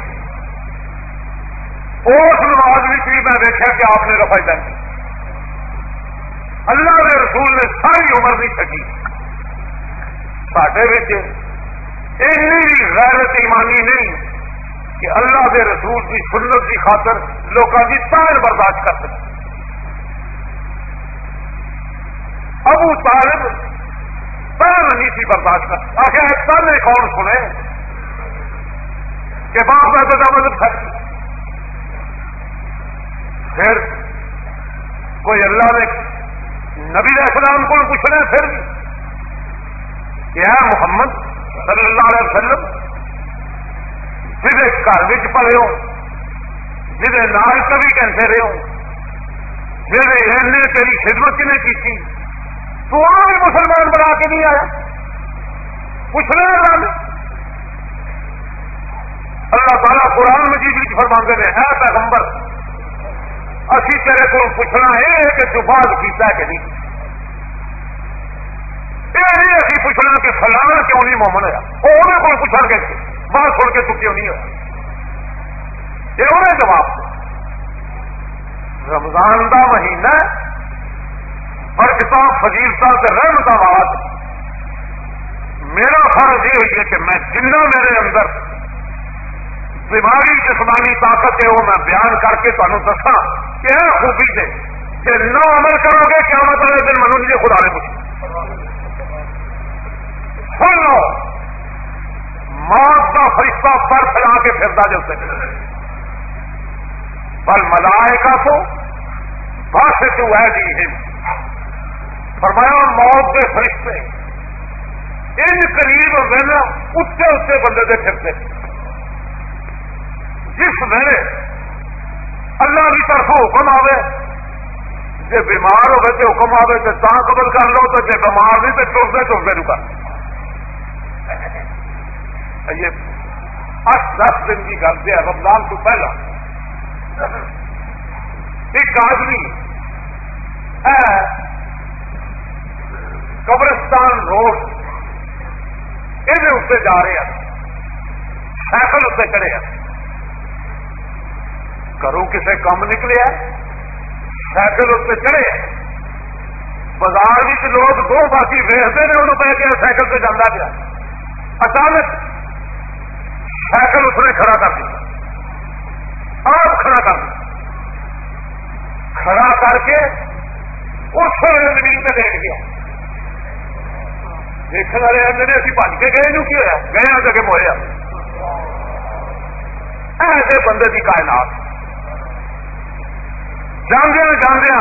اس نماز بھی میں دیکھا کہ آپ نے رفائی دن کی۔ اللہ کے رسول نے ساری عمر نہیں چکی سڈے غیرت ایمانی نہیں کہ اللہ کے رسول کی سنت کی خاطر لوگوں کی تار برداشت کر سکتے ابو طالب تار نہیں تھی برداشت کر آخر تر کون سنے کہ باپ کا تو مطلب پھر کوئی اللہ نے نبی السلام کو پوچھنا پھر بھی محمد صلی اللہ علیہ وسلم جہے گھر پڑے ہو جہے نال کبھی کہتے رہے ہو جہے تیری خدمت نے کی تو بھی مسلمان بنا کے نہیں آیا پوچھنا اللہ اللہ تعالیٰ قرآن مجید فرما نے ہے پیغمبر اسی تیرے کو پوچھنا یہ ہے کہ تو بعد کیتا کہ نہیں یہ اسی پوچھنا کہ فلانا کیوں نہیں مومن ہوا وہ انہیں کو پوچھ گے بات سن کے تو کیوں نہیں ہوا یہ انہیں جواب رمضان کا مہینہ برکت فضیلتا سے رحمت بات میرا فرض یہ ہوئی ہے کہ میں جنہ میرے اندر دماغی جسمانی طاقت ہے، وہ میں بیان کر کے تمہیں دسا کیا خوبی سے کہ نو عمل کرو گے کیا مطلب دن منو لیجیے خدا نے پوچھ سن لو۔ موت کا فرشتہ پر پھیلا کے پھرتا جب سے۔ پر ملائے کا تو بس تو ہے جی فرمایا موت کے فرشتے۔ ان قریب ہوتے نا اچھے اچھے بندے سے پھرتے۔ جس ویلے اللہ کی طرف حکم آئے جی بیمار ہوئے تو حکم آئے تو تا قبل کر لو تو جی بیمار نہیں تو ٹرتے ٹرتے نو کر یہ اٹھ دس دن کی گل ہے، رمضان تو پہلا۔ ایک آدمی قبرستان روڈ یہ اتنے جا رہے ہیں، سائیکل اتنے چڑھے ہیں۔ گھروں کسے کم نکلے سائیکل اتنے چڑھے بازار لوگ دو باقی ویستے ہیں، انہوں پہ کہ سائیکل سے جانا پیا۔ اچانک سائیکل اس نے کھڑا کر دیا آپ کھڑا کر دیا کھڑا کر کے اس ویل زمین پہ دیکھ گیا دیکھنے والے آدھے ابھی بج کے گئے نو کی ہوا گئے آ کے مویا ایسے بندے کی کائنات۔ جاندیا جاندیا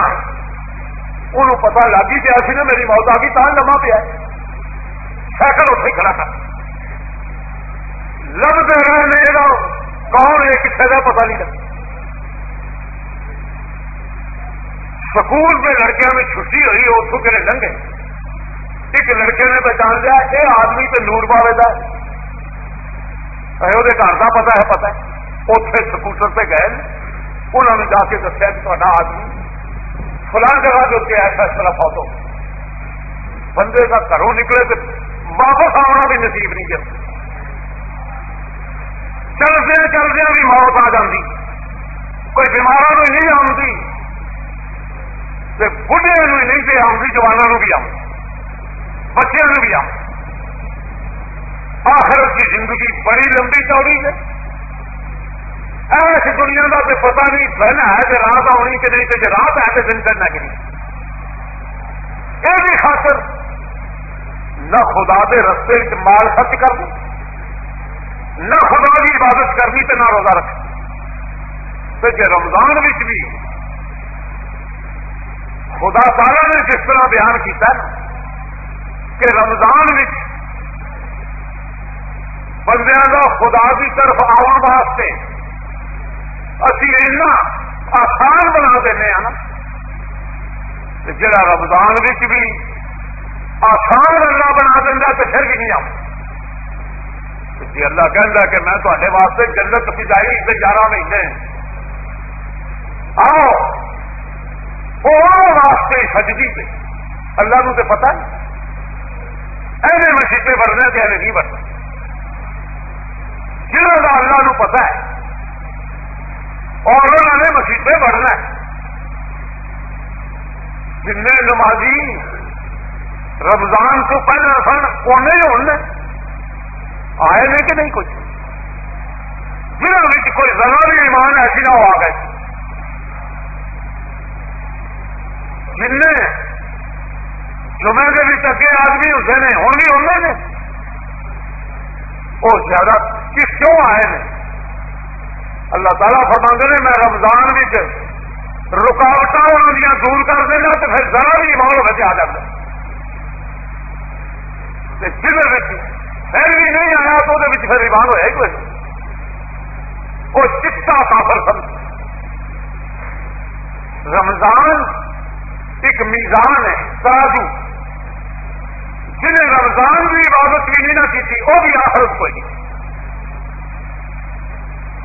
انہوں پتا لگ ہی پیا سی نا میری موت آ گئی تو لما پیا۔ سائیکل اتنے کھڑا کر لبتے رہے کون ہے کتنے کا پتا نہیں لگتا سکول میں لڑکیاں میں چھٹی ہوئی اتوں کہ لنگے۔ ایک لڑکے نے پہچان لیا یہ آدمی تو نور باوے کا وہ گھر کا پتا ہے پتا اتے سکوٹر پہ گئے انہوں نے جا کے دسیا کہ تا آدمی فلان جگہ جو کہ ایسا فیصلہ فوت ہو بندے کا گھروں نکلے تو واپس آنا بھی نصیب نہیں کر چلدیا چلدیا بھی موت آ جاتی کوئی بیماروں بھی نہیں آتی بڑھے نہیں پہ آتی جوانوں بھی آؤں بچوں بھی آؤں آخر کی زندگی بڑی لمبی چوڑی ہے۔ ایس دنیا کا تو پتا نہیں پہنا ہے کہ رات آنی کہ نہیں کہ رات ہے تو دن کرنا کہ نہیں یہ بھی خاطر نہ خدا دے رستے مال خرچ کر دوں۔ نہ خدا کی عبادت کرنی تو نہ روزہ رکھ تو جی رمضان بھی خدا تعالی نے جس طرح بیان کیا کہ رمضان بندیاں کا خدا کی طرف آن واسطے اسی ایسا آسان بنا دینا نا جڑا رمضان بھی آسان اللہ بنا دینا تو پھر بھی نہیں آؤں۔ جی اللہ کہہ کہ میں تے واسطے جنت پجائی سے گیارہ مہینے آؤ۔ واسطے سجدی پہ۔ اللہ نو تو پتا ایسے مسیطے بڑھنے کے ایسے نہیں بڑھنا جنہوں کا اللہ نو پتا ہے۔ اور انہوں نے مسیطے بڑھنا ہے جن نمازی رمضان تو پہلے سن کونے ہونے۔ آئے نے کہ نہیں کچھ جنہوں کوئی ذرا بھی ایمان ایسی نہ ہو آ گئے جن جمعے کے بھی اگے آدمی ہوتے ہیں، ہوں بھی انہوں نے وہ زیادہ کس کیوں آئے ہیں؟ اللہ تعالیٰ فرما نے میں رمضان بھی رکاوٹ دور کر دینا تو پھر ذرا بھی ایمان بچے آ جاتا جن پھر بھی نہیں آیا تو وہ پھر ایمان ہوا کوئی؟ وہ چٹا کافر سمجھ رمضان ایک میزان ہے ترازو جنہیں رمضان کی عبادت بھی نہیں نہ کی تھی وہ بھی آخرت کو نہیں۔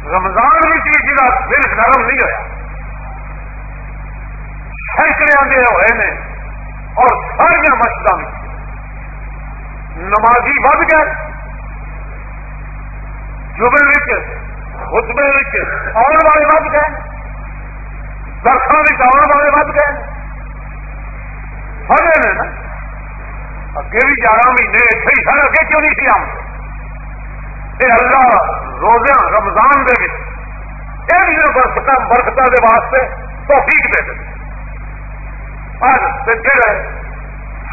رمضان بھی چیز جا دل نرم نہیں ہوا سینکڑے آدھے ہوئے نے اور ساریا مسجد میں نمازی ود گئے۔ جمعے خطبے آن والے ود گئے۔ درخت آن والے ود گئے۔ سارے نے نا؟ اگے بھی گیارہ مہینے اتنے ہی سر اگے کیوں نہیں سی آم یہ اللہ روزہ رمضان دے یہ برکت برکت کے واسطے توفیق دے دے۔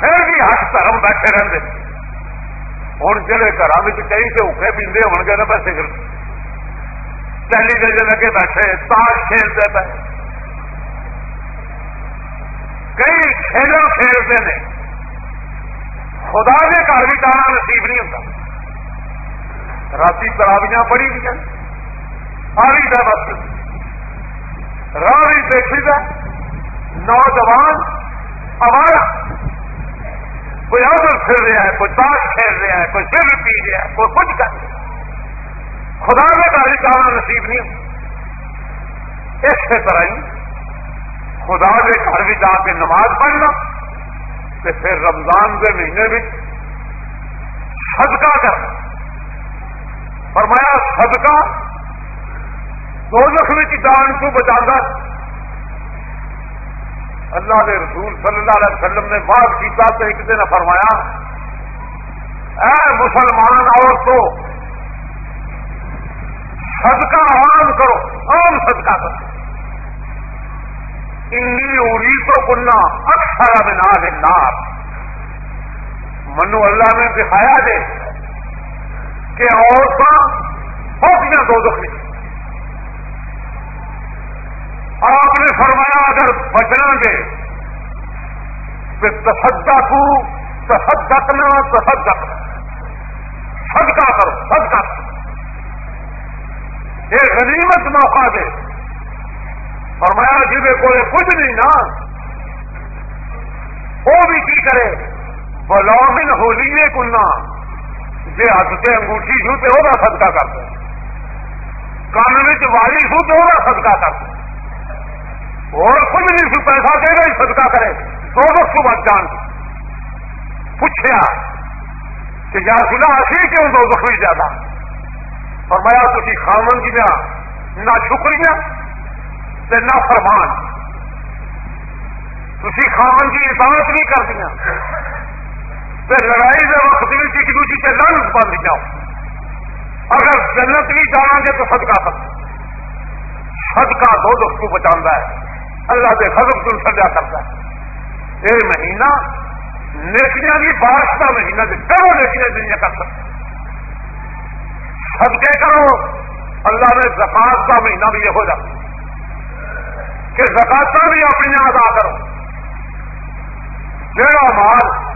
پھر بھی ہاتھ دھرم بیٹھے رہتے ہوں جہے گھر کئی سے پیندے ہو گئے نا پیسے ٹیلی ویژن اگے بیٹھے تاش کھیلتے پہ کئی کھیل کھیلتے ہیں خدا کے گھر بھی جانا نصیب نہیں ہوتا رات تراویاں پڑی گیا آئی دا بس راہ بھی دیکھی نوجوان آوارا کوئی ادھر پھر رہا ہے، کوئی تاش کھیل رہا ہے، کوئی سر پی رہا ہے، کوئی کچھ کر رہا ہے۔ خدا میں گاڑی چاہنا نصیب نہیں اسی طرح ہی خدا کے گھر بھی جا کے نماز پڑھنا تو پھر رمضان کے مہینے میں صدقہ کرنا۔ فرمایا، صدقہ دو لکھ جان کو بچا اللہ کے رسول صلی اللہ علیہ وسلم نے بات کیا تو ایک دن فرمایا، اے مسلمان عورتوں صدقہ عام کرو، عام صدقہ کرو۔ انی اڑی تو کننا اکثر بنا نار منو اللہ نے دکھایا دے کہ عورتیں بہت دو دکھ نہیں۔ آپ نے فرمایا اگر بچنا گے تو تصدا کو تصدقنا تصدق صدقہ کرو، صدقہ۔ یہ غنیمت موقع دے۔ فرمایا جی کو کچھ نہیں نا۔ وہ بھی کی کرے؟ بلومن ہولی کلنا جی ہاتھ سے انگوٹھی چھو تو وہ صدقہ کرتے کان والی چھو تو وہ صدقہ کرتے اور کچھ نہیں سو پیسہ دے گا صدقہ کرے۔ دو دو بچ جان۔ پوچھا کہ یا سنا اسی کیوں دو دکھ بھی زیادہ۔ فرمایا تھی خامن کی نہ شکریہ نہ فرمان۔ تھی خامن کی اطاعت نہیں کر دیا لڑائی کے وقت بھی ایک دوسری سے لنگ بند جاؤ۔ اگر جنت بھی جانا گے تو صدقہ کر صدقہ دو دکھ کو بچا ہے اللہ کے خزم تم سجا کرتا ہے۔ یہ مہینہ نیکیاں کی بارش کا مہینہ کرو نیکیاں دنیا کر سکتے سب۔ کے کرو، اللہ نے زکات کا مہینہ بھی یہ ہو جاتا کہ زکات بھی اپنی ادا کرو۔ جڑا مال